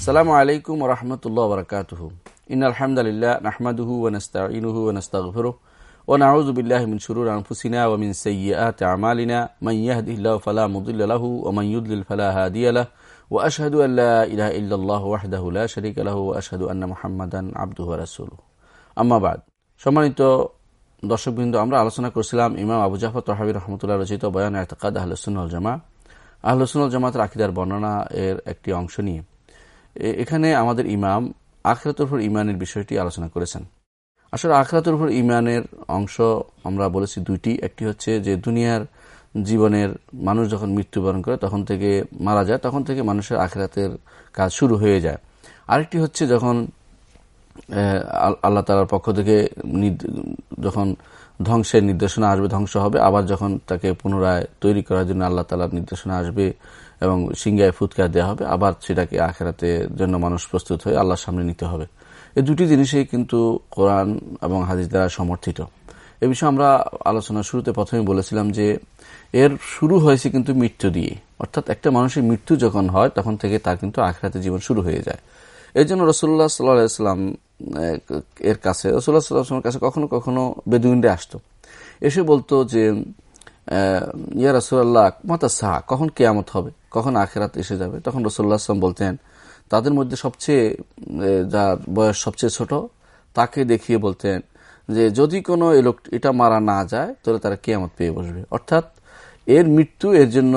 আসসালামু আলাইকুম রহমতুল্লাহ বরকাতহ। ইন আলহামদুলিল্লাহ নাহমাদুহু ওনস্তাইনুহু ওনস্তাগফিরুহ ونعوذ بالله من شرور أنفسنا ومن سيئات أعمالنا من يهده الله فلا مضل له ومن يضلل فلا هادي له وأشهد أن لا إله إلا الله وحده لا شريك له وأشهد أن محمدا عبده ورسوله أما بعد সম্মানিত দর্শকবৃন্দ, আমরা আলোচনা করছিলাম ইমাম আবু জাফর তহাবি রহমতুল্লাহ রচিত বয়ান এতকাদ আহলসুল জামা আহলসুল জামাতের আকিদার বর্ণনা এর একটি অংশ নিয়ে। এখানে আমাদের ইমাম আখরাতের ইমানের বিষয়টি আলোচনা করেছেন। আসলে আখরাতের ইমানের অংশ আমরা বলেছি দুইটি। একটি হচ্ছে যে দুনিয়ার জীবনের মানুষ যখন মৃত্যুবরণ করে, তখন থেকে মারা যায়, তখন থেকে মানুষের আখরাতের কাজ শুরু হয়ে যায়। আরেকটি হচ্ছে যখন আল্লাহ তালার পক্ষ থেকে যখন ধ্বংসের নির্দেশনা আসবে, ধ্বংস হবে। আবার যখন তাকে পুনরায় তৈরি করার জন্য আল্লাহ তালার নির্দেশনা আসবে এবং সিঙ্গায় ফুৎকার দেওয়া হবে, আবার সেটাকে আখেরাতে জন্য মানুষ প্রস্তুত হয়ে আল্লাহর সামনে নিতে হবে। এই দুটি জিনিসই কিন্তু কোরআন এবং হাদিস দ্বারা সমর্থিত। এ বিষয়ে আমরা আলোচনা শুরুতে প্রথমে বলেছিলাম যে, এর শুরু হয়েছে কিন্তু মৃত্যু দিয়ে। অর্থাৎ একটা মানুষের মৃত্যু যখন হয়, তখন থেকে তার কিন্তু আখরাতে জীবন শুরু হয়ে যায়। এই জন্য রসুল্লাহ সাল্লাম এর কাছে রসুল্লাহ সাল্লাহামের কাছে কখনো কখনো বেদুইনরে আসতো। এসে বলতো যে ইয়া রসুল্লাহ মাতা সাহা কখন কেয়ামত হবে? কখন আখেরাত এসে যাবে? তখন রসুল্লাহ আসলাম বলতেন, তাদের মধ্যে সবচেয়ে যার বয়স সবচেয়ে ছোট, তাকে দেখিয়ে বলতেন যে, যদি কোনো এটা মারা না যায়, তাহলে তারা কেয়ামত পেয়ে বসবে। অর্থাৎ, এর মৃত্যু এর জন্য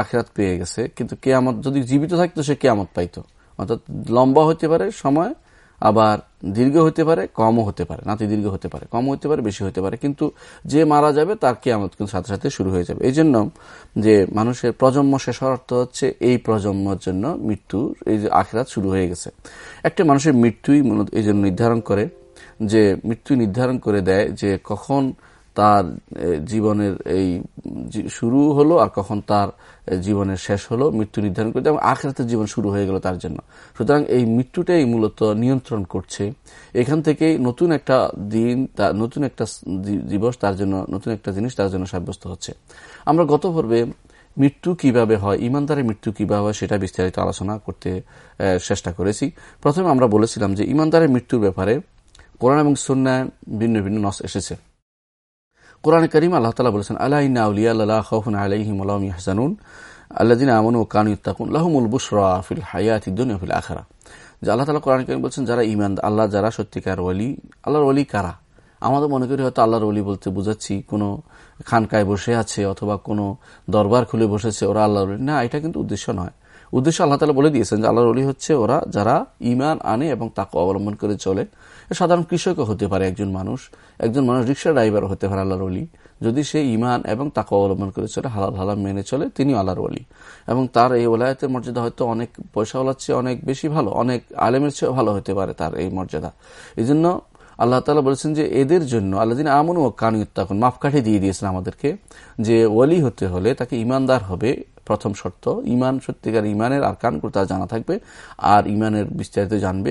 আখেরাত পেয়ে গেছে, কিন্তু কেয়ামত, যদি জীবিত থাকতো, সে কেয়ামত পাইতো। অর্থাৎ লম্বা হতে পারে, সময় আবার দীর্ঘ হতে পারে, কমও হতে পারে, নাতি দীর্ঘ হতে পারে কম হতে পারে বেশি হতে পারে, কিন্তু যে মারা যাবে তার কেয়ামত কিন্তু সাথে সাথে শুরু হয়ে যাবে। এই জন্য যে মানুষের প্রজন্ম শেষ অর্থ হচ্ছে এই প্রজন্মর জন্য মৃত্যু, এই যে আখেরাত শুরু হয়ে গেছে। একটা মানুষের মৃত্যুই মূলত এই জন্য নির্ধারণ করে যে, মৃত্যু নির্ধারণ করে দেয় যে কখন তার জীবনের এই শুরু হলো আর কখন তার জীবনের শেষ হলো, মৃত্যু নির্ধারণ করতে এবং আখরাতের জীবন শুরু হয়ে গেল তার জন্য। সুতরাং এই মৃত্যুটাই মূলত নিয়ন্ত্রণ করছে। এখান থেকেই নতুন একটা দিন নতুন একটা দিবস তার জন্য, নতুন একটা জিনিস তার জন্য সাব্যস্ত হচ্ছে। আমরা গত পর্বে মৃত্যু কীভাবে হয়, ইমানদারের মৃত্যু কীভাবে হয় সেটা বিস্তারিত আলোচনা করতে চেষ্টা করেছি। প্রথমে আমরা বলেছিলাম যে ইমানদারের মৃত্যুর ব্যাপারে কোরআন এবং সন্ন্যায় ভিন্ন ভিন্ন নস এসেছে। কোরআন করিম আল্লাহ তালা বলেছেন আল্লাহ আউলিয়া আল্লাহ খফুন আলাইহিম আলম ইহসানুন আল্লাদিন আমন ও কানু ইত্তাকুন, লাহমুল বুসরা ফিল হায়াতি ফিল আখরা। যে আল্লাহ তালা কোরআন করিম বলছেন, যারা ইমান আল্লাহ যারা সত্যিকার ওলি আল্লাহর ওলি কারা? আমাদের মনে করি হয়তো আল্লাহর ওলি বলতে বুঝাচ্ছি, কোনো খানকায় বসে আছে অথবা কোনো দরবার খুলে বসেছে ওরা আল্লাহর না, এটা কিন্তু উদ্দেশ্য নয়। উদ্দেশ্য আল্লাহ তালা বলে দিয়েছেন যে আল্লাহর অলি হচ্ছে ওরা যারা ইমান আনে এবং তাকে অবলম্বন করে চলে। সাধারণ কৃষকও হতে পারে একজন মানুষ একজন মানুষ রিক্সা ড্রাইভার হতে পারে আল্লাহর অলি যদি সে ইমান এবং তাকে অবলম্বন করে চলে, হালাল হালাল মেনে চলে তিনি আল্লাহর অলি এবং তার এই ওলায়তের মর্যাদা হয়তো অনেক পয়সাওয়ালার চেয়ে অনেক বেশি ভালো, অনেক আলেমের চেয়েও ভালো হতে পারে তার এই মর্যাদা। এই জন্য আল্লাহ তালা বলেছেন যে, এদের জন্য আল্লাহ দিন আমন ও কানুত্তাকুন মাপকাঠি দিয়ে দিয়েছেন আমাদেরকে যে ওলি হতে হলে তাকে ইমানদার হবে প্রথম শর্ত ইমান সত্যিকার ইমানের আর কান তার জানা থাকবে, আর ইমানের বিস্তারিত জানবে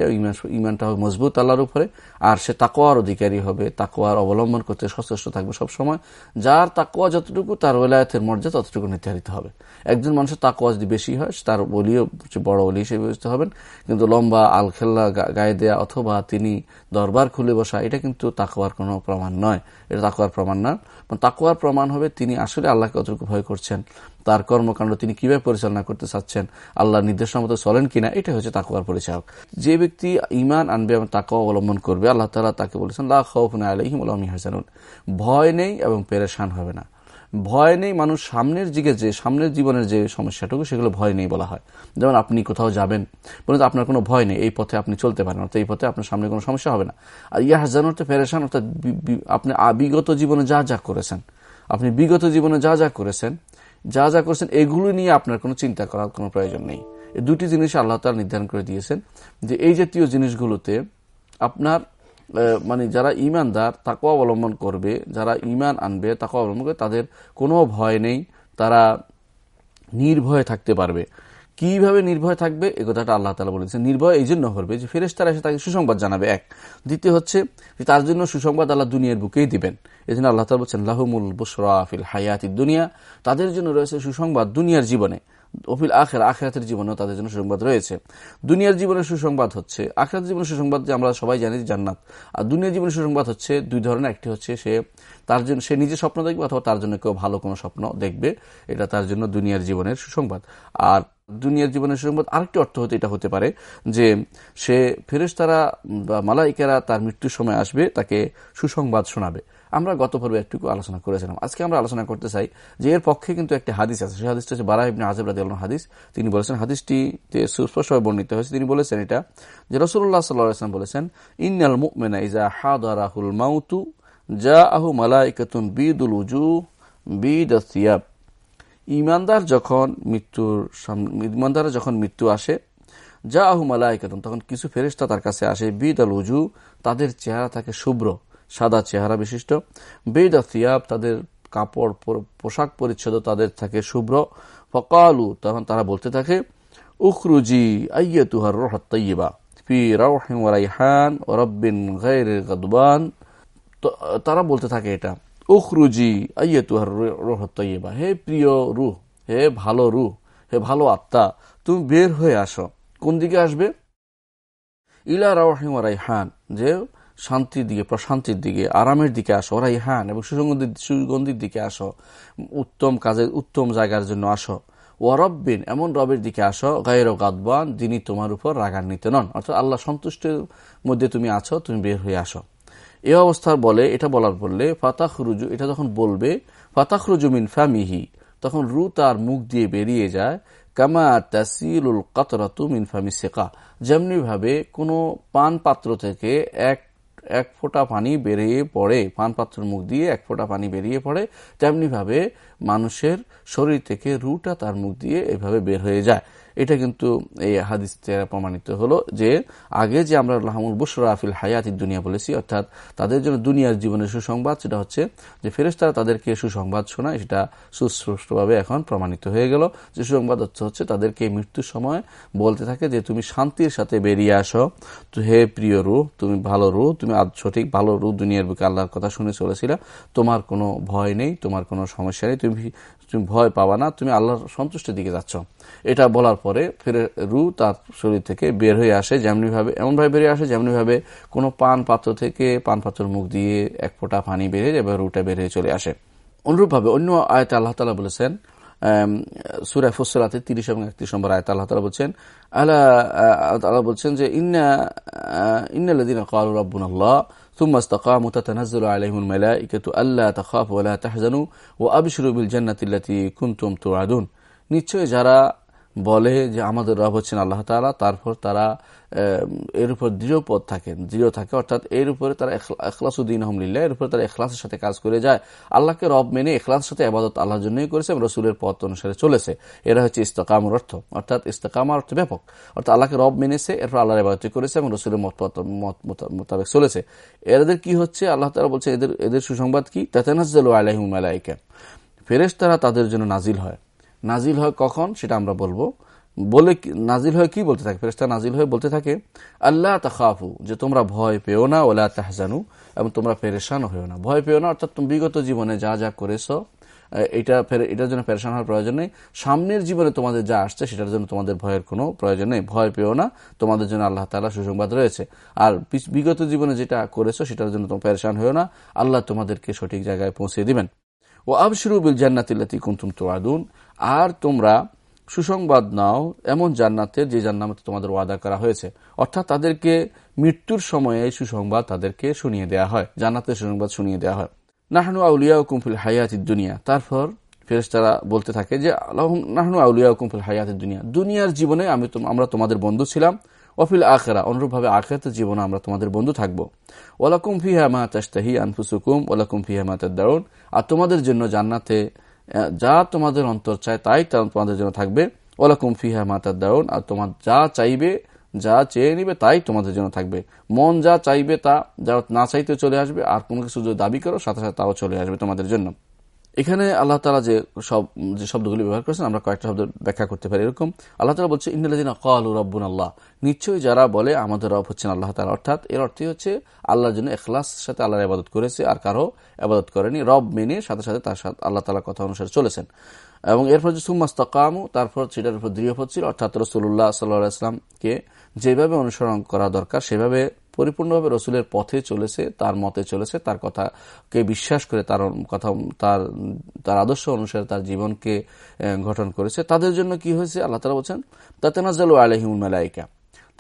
ইমানটা হবে মজবুত আল্লাহর উপরে, আর সে তাকোয়ার অধিকারী হবে তাকোয়ার অবলম্বন করতে সচেষ্ট থাকবে সবসময়, যার তাকোয়া যতটুকু, তার ওলায়তের মর্যাদা ততটুকু নির্ধারিত হবে। একজন মানুষের তাকোয়া যদি বেশি হয় তার বলিও বড় বলি হিসেবে বুঝতে হবেন, কিন্তু লম্বা আলখেল্লা গায়ে দেয়া অথবা তিনি দরবার খুলে বসা, এটা কিন্তু তাকোয়ার কোনো প্রমাণ নয়। এটা তাকোয়ার প্রমাণ না। তাকোয়ার প্রমাণ হবে তিনি আসলে আল্লাহকে কতটুকু ভয় করছেন। তার কর্মকাণ্ড তিনি কীভাবে পরিচালনা করতে চাচ্ছেন, আল্লাহর নির্দেশনা মতো চলেন কিনা এটা হচ্ছে তাকুয়ার পরিচালক। যে ব্যক্তি ইমান আনবে এবং তাকুয়া অবলম্বন করবে, আল্লাহ তালা তাকে বলেছেন লাহ আলহিম হাসানুন ভয় নেই এবং পেরেশান হবে না। ভয় নেই মানুষ সামনের দিকে যে, সামনের জীবনের যে সমস্যাটুকু, সেগুলো ভয় নেই বলা হয়। যেমন আপনি কোথাও যাবেন বলে আপনার কোনো ভয় নেই, এই পথে আপনি চলতে পারেন, অর্থাৎ এই পথে আপনার সামনে কোনো সমস্যা হবে না। আর ইয়া হাজান অর্থে পেরেশান, অর্থাৎ আপনি বিগত জীবনে যা যা করেছেন, আপনি বিগত জীবনে যা যা করেছেন যা যা করছেন, এগুলো নিয়ে আপনার কোনো চিন্তা করার কোনো প্রয়োজন নেই। এই দুটি জিনিস আল্লাহ তালা নির্ধারণ করে দিয়েছেন যে এই জাতীয় জিনিসগুলোতে আপনার মানে যারা ইমানদার তাকেও অবলম্বন করবে, যারা ইমান আনবে তাকে অবলম্বন করবে, তাদের কোনো ভয় নেই, তারা নির্ভয়ে থাকতে পারবে। কীভাবে নির্ভয় থাকবে? এ কথাটা আল্লাহ তালা বলেছেন। নির্ভয় এই জন্য করবে যে ফেরেস্তারা এসে তাকে সুসংবাদ জানাবে, এক। দ্বিতীয় হচ্ছে যে তার জন্য সুসংবাদ আল্লাহ দুনিয়ার বুকেই দিবেন। এই জন্য আল্লাহ তালা বলছেন, লাহমুল বুসরাফিল হায়াতি দুনিয়া। তাদের জন্য রয়েছে সুসংবাদ দুনিয়ার জীবনে। অফিল আখের, আখেরাতের জীবনেও তাদের জন্য সুসংবাদ রয়েছে। দুনিয়ার জীবনের সুসংবাদ হচ্ছে আখেরাত জীবনের সুসংবাদ যে আমরা সবাই জানি জান্নাত। আর দুনিয়ার জীবনের সুসংবাদ হচ্ছে দুই ধরনের। একটি হচ্ছে সে তার জন্য, সে নিজে স্বপ্ন দেখবে অথবা তার জন্য কেউ ভালো কোনো স্বপ্ন দেখবে। এটা তার জন্য দুনিয়ার জীবনের সুসংবাদ। আর দুনিয়ার জীবনের সুসংবাদ, আরেকটি অর্থ হতে এটা হতে পারে যে সে ফেরেশতারা বা মালাইকেরা তার মৃত্যুর সময় আসবে, তাকে সুসংবাদ শোনাবে। আমরা গত পর্বে একটু আলোচনা করেছিলাম। আজকে আমরা আলোচনা করতে চাই যে এর পক্ষে কিন্তু একটি হাদিস আছে। সেই হাদিসটা হচ্ছে বারা ইবনে হাদিস। তিনি বলেছেন হাদিসটি সুস্পষ্টভাবে বর্ণিত হয়েছে। তিনি বলেছেন এটা, যে রসুল্লাহ সাল্লাম বলেছেন, ইন্নাল মুকমেনা ইজা হাদারাহুল মাউতু যা আহু মালাইকাতুন বিদুল উজু বিদ সিয়াব। ইমানদার যখন মৃত্যুর ইমানদারের যখন মৃত্যু আসে যা আহু মালাইকাতুন তখন কিছু ফেরিস্তা তার কাছে আসে বিদ আল উজু, তাদের চেহারা থাকে শুভ্র, সাদা চেহারা বিশিষ্ট বেদ সিয়াব, তাদের কাপড় পোশাক পরিচ্ছদ তাদের থাকে শুভ্র, ফকালু, তখন তারা বলতে থাকে, উখরুজি আইয়ে তুহার রহত্তাইবা ফি রাইহান তারা বলতে থাকে এটা। উখরুজি আইয়ে তুহার রহত্তাইবা হে প্রিয় রুহ, হে ভালো রুহ, হে ভালো আত্মা, তুমি বের হয়ে আসো। কোন দিকে আসবে? ইলা রাউহিম রাইহান, যে শান্তির দিকে, প্রশান্তির দিকে, আরামের দিকে আসো। ওরা ইহান এবং সুসংগন্ধির, সুগন্ধির দিকে আসো। উত্তম কাজের উত্তম জায়গার জন্য আসো। ওয়ারব্বিন এমন রবের দিকে আসো, গায়ের গাদবান, যিনি তোমার উপর রাগান্বিত নন। অর্থাৎ আল্লাহ সন্তুষ্টের মধ্যে তুমি আছো, তুমি বের হয়ে আসো। এ অবস্থার বলে, এটা বলার বললে ফাতাহ রুজু এটা যখন বলবে ফাতাহ রুজুমিন ফামিহি, তখন রু তার মুখ দিয়ে বেরিয়ে যায়, কামা তাসিলুল কাতরাতু মিন ফামি শেখা যেমনি ভাবে কোনো পান পাত্র থেকে এক এক ফোঁটা পানি বেরিয়ে পড়ে পান পাত্রের মুখ দিয়ে এক ফোঁটা পানি বেরিয়ে পড়ে, তেমনিভাবে মানুষের শরীর থেকে রুটা তার মুখ দিয়ে এভাবে বের হয়ে যায়। এটা কিন্তু এই হাদিস প্রমাণিত হলো যে আগে যে আমরা লাহামুল বুসরা আফিল হায়াতি দুনিয়া বলেছি, অর্থাৎ তাদের জন্য দুনিয়ার জীবনের সুসংবাদ, সেটা হচ্ছে যে ফেরেস্তারা তাদেরকে সুসংবাদ শোনায়, সেটা সুস্পষ্টভাবে এখন প্রমাণিত হয়ে গেল। যে সুসংবাদ হচ্ছে তাদেরকে মৃত্যুর সময় বলতে থাকে যে তুমি শান্তির সাথে বেরিয়ে আসো। তো হে প্রিয় রু তুমি ভালো রু তুমি সঠিক ভালো রু দুনিয়ার বুকে আল্লাহর কথা শুনে চলেছিল। তোমার কোনো ভয় নেই, তোমার কোনো সমস্যা নেই, তুমি তুমি ভয় পাবা না, তুমি আল্লাহর সন্তুষ্টির দিকে যাচ্ছ। এটা বলার পরে ফিরে রু তার শরীর থেকে বের হয়ে আসে, যেমনিভাবে এমনভাবে বেরিয়ে আসে যেমনিভাবে কোনো পান পাত্র থেকে পান পাত্রের মুখ দিয়ে এক ফোঁটা পানি বেরিয়ে যাবে রুটা বেরিয়ে চলে আসে। অনুরূপভাবে অন্য আয়তে আল্লাহ তালা বলেছেন সুরায় ফসলাতে তিরিশ এবং একত্রিশ নম্বর আয়ত আল্লাহ তালা বলছেন আল্লাহ আল্লাহ বলছেন যে, ইন্না ইন্নাল্লাদিন কাল রব্বুন ثم استقاموا تتنزل عليهم الملائكة ألا تخافوا ولا تحزنوا وأبشروا بالجنة التي كنتم توعدون নিশ্চয় যারা বলে যে আমাদের রব হচ্ছেন আল্লাহ তালা তারপর তারা এর উপর দৃঢ় পথ থাকেন, দৃঢ় থাকে। অর্থাৎ এর উপরে তারা এখলাসুদ্দিন আহমদুল্লাহ এর উপরে তারা এখলাসের সাথে কাজ করে যায়। আল্লাহকে রব মেনে এখলাসের সাথে আবাদত আল্লাহর জন্যই করেছে এবং রসুলের পথ অনুসারে চলেছে। এরা হচ্ছে ইস্তকামর অর্থ। অর্থাৎ ইস্তকামার অর্থ ব্যাপক। অর্থাৎ আল্লাহকে রব মেনেছে, এরপর আল্লাহর আবাদত করেছে এবং রসুলের মত মোতাবেক চলেছে। এদের কি হচ্ছে? আল্লাহ তালা বলছে, এদের এদের সুসংবাদ কি? তাতেনাজ্জাল আলাহিম আলাইকা ফেরেস তারা তাদের জন্য নাজিল হয়। নাজিল হয় কখন, সেটা আমরা বলব। বলে নাজিল হয়ে কি বলতে থাকে? ফেরেস্তা নাজিল হয়ে বলতে থাকে আল্লাহ তাকাফু যে তোমরা ভয় পেও না ওলা তাহজানু এবং তোমরা পেরেশান হয়েও না। ভয় পেও না, অর্থাৎ তুমি বিগত জীবনে যা যা করেছ এটা এটার জন্য পেরেশান হওয়ার প্রয়োজন নেই। সামনের জীবনে তোমাদের যা আসছে, সেটার জন্য তোমাদের ভয়ের কোনো প্রয়োজন নেই। ভয় পেও না, তোমাদের জন্য আল্লাহ তালা সুসংবাদ রয়েছে। আর বিগত জীবনে যেটা করেছ, সেটার জন্য তোমার পেরেশান হয়েও না। আল্লাহ তোমাদেরকে সঠিক জায়গায় পৌঁছে দিবেন। ও আবশরুবিল জান্নাতিল্লাতি কুন্তুম তোয়াদুন আর তোমরা সুসংবাদ নাও এমন জান্নাতের যে জান্নাতে তোমাদের ওয়াদা করা হয়েছে। অর্থাৎ তাদেরকে মৃত্যুর সময়ে সুসংবাদ তাদেরকে শুনিয়ে দেওয়া হয়, জান্নাতের সুসংবাদ শুনিয়ে দেওয়া হয়। নাহনু আউলিয়া কুমফিল হায়াতি দুনিয়া। তারপর ফেরেস্তারা বলতে থাকে যে নাহনু আউলিয়া কুমফিল হায়াতি দুনিয়া। দুনিয়ার জীবনে আমি আমরা তোমাদের বন্ধু ছিলাম। অফিল আখেরা, অনুরূপভাবে আখেরাতের জীবনে আমরা তোমাদের বন্ধু থাকব। ওলাকুম ফিহা মা তাস্তাহি আনফুসুকুম ওলাকুম ফিহা মা আর তোমাদের জন্য জান্নাতে যা তোমাদের অন্তর চায় তাই তোমাদের জন্য থাকবে। ওলাকুম ফিহা মাতার দাউন আর তোমার যা চাইবে, যা চেয়ে নিবে তাই তোমাদের জন্য থাকবে। মন যা চাইবে তা, যা না চাইতে চলে আসবে, আর কোনো কিছু যদি দাবি করো, সাথে সাথে তাও চলে আসবে তোমাদের জন্য। এখানে আল্লাহ তালা যে সব, যে শব্দগুলি ব্যবহার করেছেন, আমরা কয়েকটা শব্দ ব্যাখ্যা করতে পারি এরকম। আল্লাহ তালা বলছে ইন্দিন কালু রব্বুন আল্লাহ নিশ্চয়ই যারা বলে, আমাদের রব হচ্ছেন আল্লাহ তালা অর্থাৎ এর অর্থই হচ্ছে, আল্লাহর জন্য এখলাস সাথে আল্লাহর আবাদত করেছে, আর কারও আবাদত করেনি। রব মেনে সাথে সাথে তার সাথে আল্লাহ তালার কথা অনুসারে চলেছেন। এবং এরপর যে সুম্মাস্তাকামু তারপর সেটার উপর দৃঢ় হচ্ছিল অর্থাৎ রসুল্লাহ সাল্লাহ ইসলামকে যেভাবে অনুসরণ করা দরকার, সেভাবে পরিপূর্ণভাবে রসুলের পথে চলেছে, তার মতে চলেছে, তার কথাকে বিশ্বাস করে, তার কথা, তার তার আদর্শ অনুসারে তার জীবনকে গঠন করেছে। তাদের জন্য কি হয়েছে? আল্লাহ তালা বলছেন তাতেনাজাল আলহিমুল মালাইকা।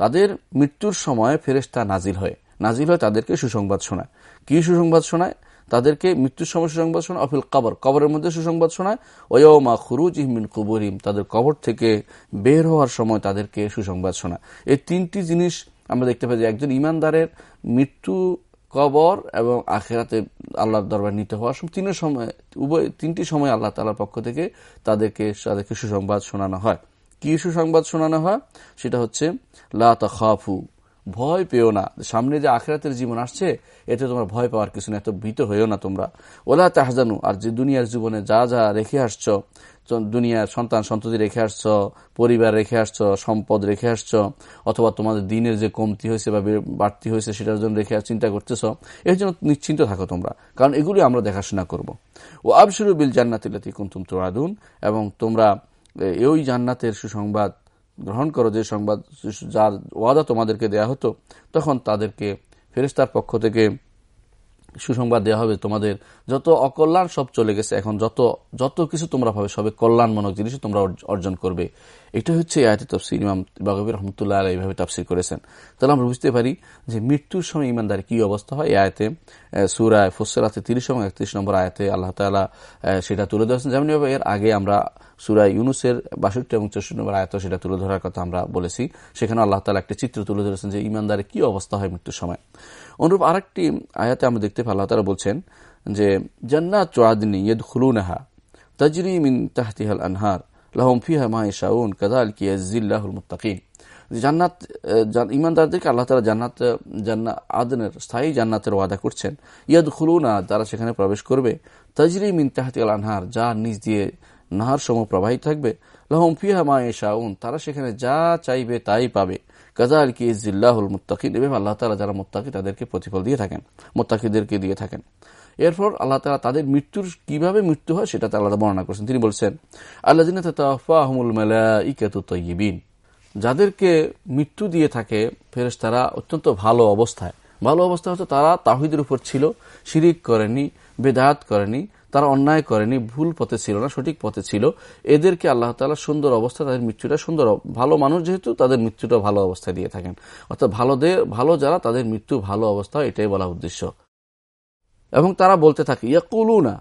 তাদের মৃত্যুর সময় ফেরেস্তা নাজিল হয়। নাজিল হয় তাদেরকে সুসংবাদ শোনায়। কি সুসংবাদ শোনায়? তাদেরকে মৃত্যুর সময় সুসংবাদ শোনায়। অফিল কবর। কবরের মধ্যে সুসংবাদ শোনায়। ওয়মা খুরুজ ইহমিন কুবরিম তাদের কবর থেকে বের হওয়ার সময় তাদেরকে সুসংবাদ শোনায়। এই তিনটি জিনিস আমরা দেখতে পাই যে একজন ইমানদারের মৃত্যু কবর এবং আখেরাতে আল্লাহর দরবার নিতে হওয়া তিনের সময় উভয় তিনটি সময় আল্লাহ তালার পক্ষ থেকে তাদেরকে তাদেরকে সুসংবাদ শোনানো হয়। কি সুসংবাদ শোনানো হয়? সেটা হচ্ছে, লা খাফু ভয় পেও না। সামনে যে আখেরাতের জীবন আসছে, এতে তোমার ভয় পাওয়ার কিছু না এত ভীত হয়েও না তোমরা। ওলা তাহজানু, আর যে দুনিয়ার জীবনে যা যা রেখে আসছ দুনিয়ার সন্তান সন্ততি রেখে আসছ, পরিবার রেখে আসছ, সম্পদ রেখে আসছ, অথবা তোমাদের দিনের যে কমতি হয়েছে বা বাড়তি হয়েছে সেটার জন্য রেখে চিন্তা করতেছ, এর জন্য নিশ্চিন্ত থাকো তোমরা, কারণ এগুলি আমরা দেখাশোনা করব। ও আবসুরু বিল জান্নাতিলাতি কুন্তুম তোরাদুন, এবং তোমরা ওই জান্নাতের সুসংবাদ গ্রহণ করো, যে সংবাদ যার ওয়াদা তোমাদেরকে দেয়া হতো, তখন তাদেরকে ফেরেস্তার পক্ষ থেকে সুসংবাদ দেওয়া হবে তোমাদের। যত অকল্যাণ সব চলে গেছে এখন। যত যত কিছু তোমরা পাবে সবে কল্যাণমূলক জিনিস তোমরা অর্জন করবে। এটা হচ্ছে আয়তে তফসির, ইমাম বাগবির রহমতুল্লাহ আলাই এইভাবে তাফসির করেছেন। তাহলে আমরা বুঝতে পারি যে মৃত্যুর সময় ইমানদার কি অবস্থা হয়। এই আয়তে সুরায় ফসরাতে তিরিশ এবং একত্রিশ নম্বর আয়তে আল্লাহ তালা সেটা তুলে ধরেছেন। যেমন এর আগে আমরা সুরায় ইউনুসের বাষট্টি এবং চৌষট্টি নম্বর আয়ত সেটা তুলে ধরার কথা আমরা বলেছি। সেখানে আল্লাহ তালা একটি চিত্র তুলে ধরেছেন যে ইমানদারের কি অবস্থা হয় মৃত্যুর সময়। অনুরূপ আরেকটি আয়াতে আমরা দেখতে পাই, আল্লাহ তালা বলছেন যে, জান্নাত চোয়াদিনী ইয়েদ খুলুনাহা তাজরি মিন তাহতিহাল আনহার। লাহম ফিহা মা ইশাউন কাদাল কি আজিল্লাহুল মুত্তাকিন। জান্নাত ইমানদারদেরকে আল্লাহ তালা জান্নাত, জান্না, আদনের, স্থায়ী জান্নাতের ওয়াদা করছেন। ইয়াদ খুলুনা তারা সেখানে প্রবেশ করবে। তাজরি মিন তাহতিহাল আনহার, যা নিজ দিয়ে নাহার সমূহ প্রবাহিত থাকবে। লাহম ফিহা মা ইশাউন তারা সেখানে যা চাইবে তাই পাবে। কাজাল কি ইজিল্লাহুল মুত্তাকিন এভাবে আল্লাহ তালা যারা মোত্তাকি, তাদেরকে প্রতিফল দিয়ে থাকেন, মোত্তাকিদেরকে দিয়ে থাকেন। এরপর আল্লাহ তালা তাদের মৃত্যুর কীভাবে মৃত্যু হয় সেটা আল্লাহ বর্ণনা করছেন। তিনি বলছেন আল্লাহ তাহমুল তৈবিন যাদেরকে মৃত্যু দিয়ে থাকে ফেরেস তারা অত্যন্ত ভালো অবস্থায়। ভালো অবস্থা হচ্ছে তারা তাহিদের উপর ছিল, শিরিক করেনি, বেদায়াত করেনি তারা অন্যায় করেনি, ভুল পথে ছিল না, সঠিক পথে ছিল। এদেরকে আল্লাহ তালা সুন্দর অবস্থা, তাদের মৃত্যুটা সুন্দর, ভালো মানুষ যেহেতু, তাদের মৃত্যুটা ভালো অবস্থায় দিয়ে থাকেন। অর্থাৎ ভালোদের ভালো যারা, তাদের মৃত্যু ভালো অবস্থা, এটাই বলা উদ্দেশ্য। এবং তারা বলতে থাকে, ইয়াকুলুনা,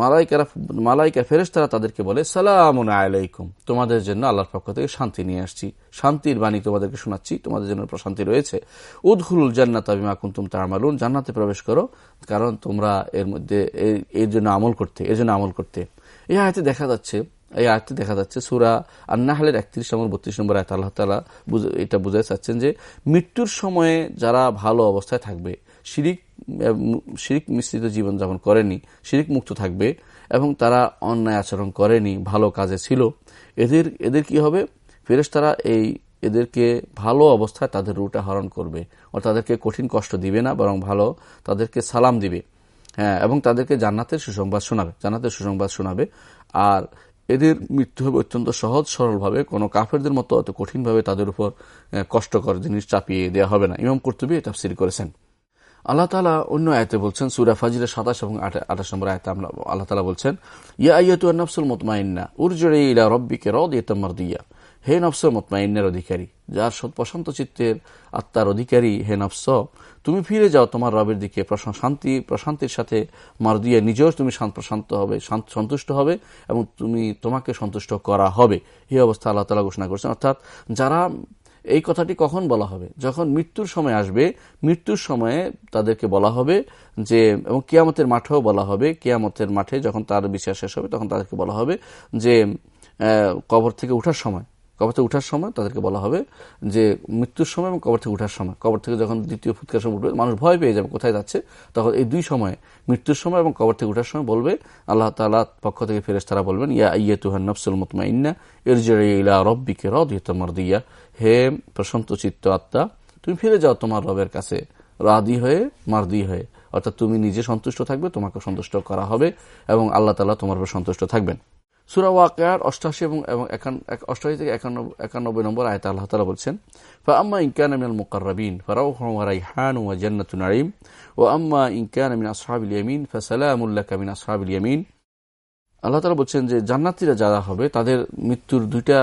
মালাইকারা মালাইকা ফেরেস্তারা তাদেরকে বলে সালাম আলাইকুম, তোমাদের জন্য আল্লাহর পক্ষ থেকে শান্তি নিয়ে আসছি, শান্তির বাণী তোমাদেরকে শোনাচ্ছি, তোমাদের জন্য প্রশান্তি রয়েছে। উদ্হুল জান্নাত আবিমা কুন্তুম তামালুন, জান্নাতে প্রবেশ করো, কারণ তোমরা এর মধ্যে, এর জন্য আমল করতে, এর জন্য আমল করতে। এই আয়তে দেখা যাচ্ছে, এই আয়তে দেখা যাচ্ছে সুরা আন্নাহালের একত্রিশ নম্বর, বত্রিশ নম্বর আয়ত, আল্লাহ তালা এটা বুঝাতে চাচ্ছেন যে, মৃত্যুর সময়ে যারা ভালো অবস্থায় থাকবে শিরিক শিরিক মিশ্রিত জীবনযাপন করেনি, শিরিক মুক্ত থাকবে এবং তারা অন্যায় আচরণ করেনি, ভালো কাজে ছিল। এদের এদের কি হবে? ফেরেস তারা এই এদেরকে ভালো অবস্থায় তাদের রুটা হরণ করবে। ও তাদেরকে কঠিন কষ্ট দিবে না, বরং ভালো তাদেরকে সালাম দিবে। হ্যাঁ এবং তাদেরকে জান্নাতের সুসংবাদ শোনাবে, জান্নাতের সুসংবাদ শোনাবে। আর এদের মৃত্যু হবে অত্যন্ত সহজ, সরলভাবে। কোনো কাফেরদের মতো অত কঠিনভাবে তাদের উপর কষ্টকর জিনিস চাপিয়ে দেওয়া হবে না। ইমাম কর্তুবী তাফসির করেছেন। আল্লাহ তালা অন্য আয়তে বলছেন, সুরা ফাজিলের সাতাশ এবং আঠাশ নম্বর আয়তে আল্লাহ তালা বলছেন, ইয়া আইয়াতু নফসুল মতমাইন্না উর্জরে ইলা রব্বিকে রদ ইয়তম্মর দিয়া হে নফস, মতমাইন্নের অধিকারী, যার প্রশান্ত চিত্তের আত্মার অধিকারী, হে নফস, তুমি ফিরে যাও তোমার রবের দিকে শান্তি, প্রশান্তির সাথে মার দিয়ে নিজেও তুমি প্রশান্ত হবে সন্তুষ্ট হবে এবং তুমি তোমাকে সন্তুষ্ট করা হবে। এই অবস্থা আল্লাহ তালা ঘোষণা করছেন। অর্থাৎ যারা এই কথাটি কখন বলা হবে? যখন মৃত্যুর সময় আসবে, মৃত্যুর সময়ে তাদেরকে বলা হবে যে, এবং কেয়ামতের মাঠেও বলা হবে, কেয়ামতের মাঠে যখন তার বিচার শেষ হবে, তখন তাদেরকে বলা হবে যে কবর থেকে উঠার সময়। কবর থেকে উঠার সময় তাদেরকে বলা হবে যে মৃত্যুর সময় এবং কবর থেকে উঠার সময়। কবর থেকে যখন দ্বিতীয় ফুৎকার সময় উঠবে, মানুষ ভয় পেয়ে যাবে কোথায় যাচ্ছে, তখন এই দুই সময়, মৃত্যুর সময় এবং কবর থেকে উঠার সময় বলবে, আল্লাহ তালা পক্ষ থেকে ফেরেস তারা বলবেন, ইয়া ইয়ে তুহান নফসুল মতমা ইন্না ইলা রব্বিকে রদ তোমার দিয়া হে প্রশান্ত চিত্ত আত্মা, তুমি ফিরে যাও তোমার রবের কাছে রাদি হয়ে, মারদি হয়ে। অর্থাৎ তুমি নিজে সন্তুষ্ট থাকবে তোমাকে সন্তুষ্ট করা হবে এবং আল্লাহ তালা তোমার উপর সন্তুষ্ট থাকবেন। সুরা ওয়াকেয়ার অষ্টাশি এবং অষ্টাশি থেকে একানব্বই নম্বর আয়তা আল্লাহ তালা বলছেন, ফা আম্মা ইনকান আমিন মুকারবিন ফারাউহান ওয়া জান্নাতুন আইম ও আম্মা ইনকান আমিন আসহাবিল ইয়ামিন ফাসালামুল্লাহ কামিন আসহাবিল ইয়ামিন। আল্লাহ তালা বলছেন যে, জান্নাতিরা যারা হবে, তাদের মৃত্যুর দুইটা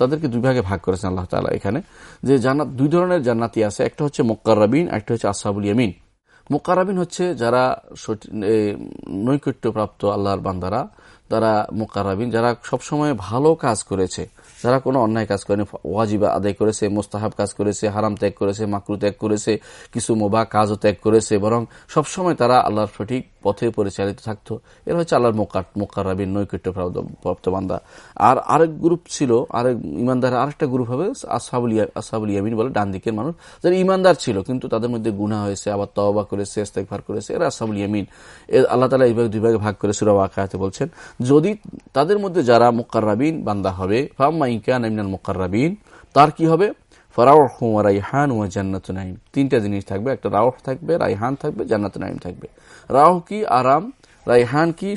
তাদেরকে দুই ভাগে ভাগ করেছেন আল্লাহ তালা এখানে। যে জান্নাত দুই ধরনের জান্নাতি আছে, একটা হচ্ছে মোকাররাবিন একটা হচ্ছে আসহাবুল ইয়ামিন। মোকাররাবিন হচ্ছে যারা নৈকট্যপ্রাপ্ত আল্লাহর বান্দারা তারা মোকারাবিন যারা সবসময় ভালো কাজ করেছে। যারা কোনো অন্যায় কাজ করেনি। ওয়াজিবা আদায় করেছে, মোস্তাহাব কাজ করেছে, হারাম ত্যাগ করেছে, মাকরু ত্যাগ করেছে, কিছু মোবা কাজও ত্যাগ করেছে, বরং সবসময় তারা আল্লাহর সঠিক পথে পরিচালিত থাকতো। এরা হচ্ছে আল্লাহর মোকার মোকারাবিন নৈকট্য প্রাপ্ত বান্দা। আর আরেক গ্রুপ ছিল, আরেক ইমানদার, আরেকটা গ্রুপ হবে আসাবুল আসাবুল ইয়ামিন বলে ডান দিকের মানুষ, যারা ইমানদার ছিল, কিন্তু তাদের মধ্যে গুণা হয়েছে, আবার তওবা করেছে ইস্তেকভার করেছে, এরা আসাবুল ইয়ামিন। আল্লাহ তালা এইভাবে দুই ভাগে ভাগ করে সুরা আকায়াতে বলছেন, যদি তাদের মধ্যে যারা মোকাররাবিন বান্দা হবে, ফাম্মা ইনকান ইমিনাল মোকাররাবিন। তার কি হবে? ফরাউহ রাইহান ও জান্নাত নাইম। তিনটা জিনিস থাকবে। একটা রাউহ থাকবে, রাইহান থাকবে, জান্নাত নাইম থাকবে। রাউহ কি? আরাম। রাইহান কি?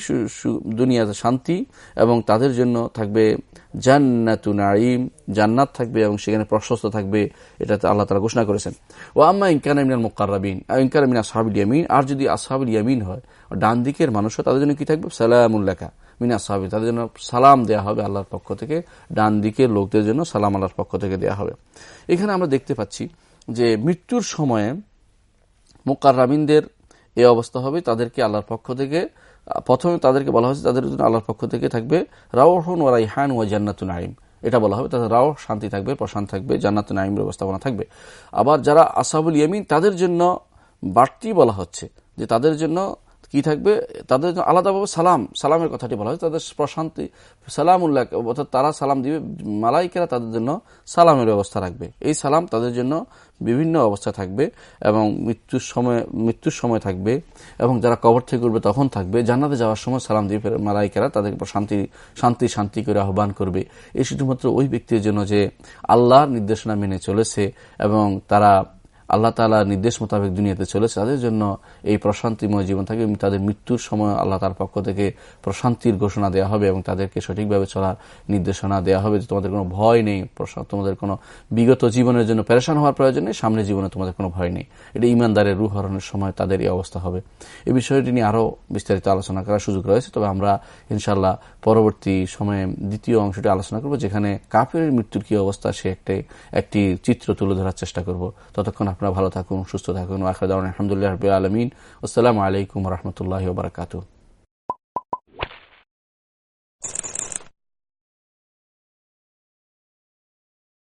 দুনিয়াতে শান্তি। এবং তাদের জন্য থাকবে জান্নাতু নাইম। জান্নাত থাকবে এবং সেখানে প্রশস্ত থাকবে। এটা আল্লাহ তালা ঘোষণা করেছেন। ও আম্মা ইনকান ইমিনাল মোকাররাবিন। ইনকান ইমিন আসহাবুল ইয়ামিন। আর যদি আসহাবুল ইয়ামিন হয়, ডান দিকের মানুষ তাদের জন্য কি থাকবে? সালামুল্লাকা মিনা সাহাবি তাদের জন্য সালাম দেয়া হবে আল্লাহর পক্ষ থেকে, ডান দিকের লোকদের জন্য সালাম আল্লাহর পক্ষ থেকে দেয়া হবে। এখানে আমরা দেখতে পাচ্ছি যে মৃত্যুর সময়ে মোকাররামিনদের এই অবস্থা হবে, তাদেরকে আল্লাহর পক্ষ থেকে, প্রথমে তাদেরকে বলা হয়েছে তাদের জন্য আল্লাহর পক্ষ থেকে থাকবে রাওহন ও রাইহান ও জান্নাতুন আইম এটা বলা হবে, তাদের রাও শান্তি থাকবে, প্রশান্ত থাকবে জান্নাতুন আইম ব্যবস্থাপনা থাকবে। আবার যারা আসাবুল ইয়ামিন, তাদের জন্য বাড়তি বলা হচ্ছে যে তাদের জন্য কি থাকবে? তাদের আলাদাভাবে সালাম, সালামের কথাটি বলা হয়েছে। তাদের প্রশান্তি সালাম উল্লাহ অর্থাৎ তারা সালাম দিবে, মালাইকেরা তাদের জন্য সালামের ব্যবস্থা রাখবে। এই সালাম তাদের জন্য বিভিন্ন অবস্থা থাকবে এবং মৃত্যুর সময় মৃত্যুর সময় থাকবে এবং যারা কবর থেকে উঠবে তখন থাকবে। জান্নাতে যাওয়ার সময় সালাম দিয়ে মালাইকেরা তাদেরকে শান্তি শান্তি শান্তি করে আহ্বান করবে। এই শুধুমাত্র ওই ব্যক্তির জন্য যে আল্লাহর নির্দেশনা মেনে চলেছে এবং তারা আল্লাহ তালা নির্দেশ মোতাবেক দুনিয়াতে চলেছে। তাদের জন্য এই প্রশান্তিময় জীবন থাকে এবং তাদের মৃত্যুর সময় আল্লাহ তার পক্ষ থেকে প্রশান্তির ঘোষণা দেওয়া হবে এবং তাদেরকে সঠিকভাবে চলার নির্দেশনা দেওয়া হবে যে তোমাদের কোনো ভয় নেই তোমাদের কোনো বিগত জীবনের জন্য প্যারেশান হওয়ার প্রয়োজন নেই, সামনের জীবনে তোমাদের কোনো ভয় নেই। এটা ইমানদারের রুহ হরণের সময় তাদের এই অবস্থা হবে। এই বিষয়টি নিয়ে আরও বিস্তারিত আলোচনা করার সুযোগ রয়েছে। তবে আমরা ইনশাল্লাহ পরবর্তী সময়ে দ্বিতীয় অংশটি আলোচনা করব, যেখানে কাপের মৃত্যুর কি অবস্থা সে একটি একটি চিত্র তুলে ধরার চেষ্টা করব। ততক্ষণ আপনারা ভালো থাকুন সুস্থ থাকুন আখরদান আলহামদুলিল্লাহ আলমিন। আসসালামু আলাইকুম রহমতুল্লাহ বারকাতু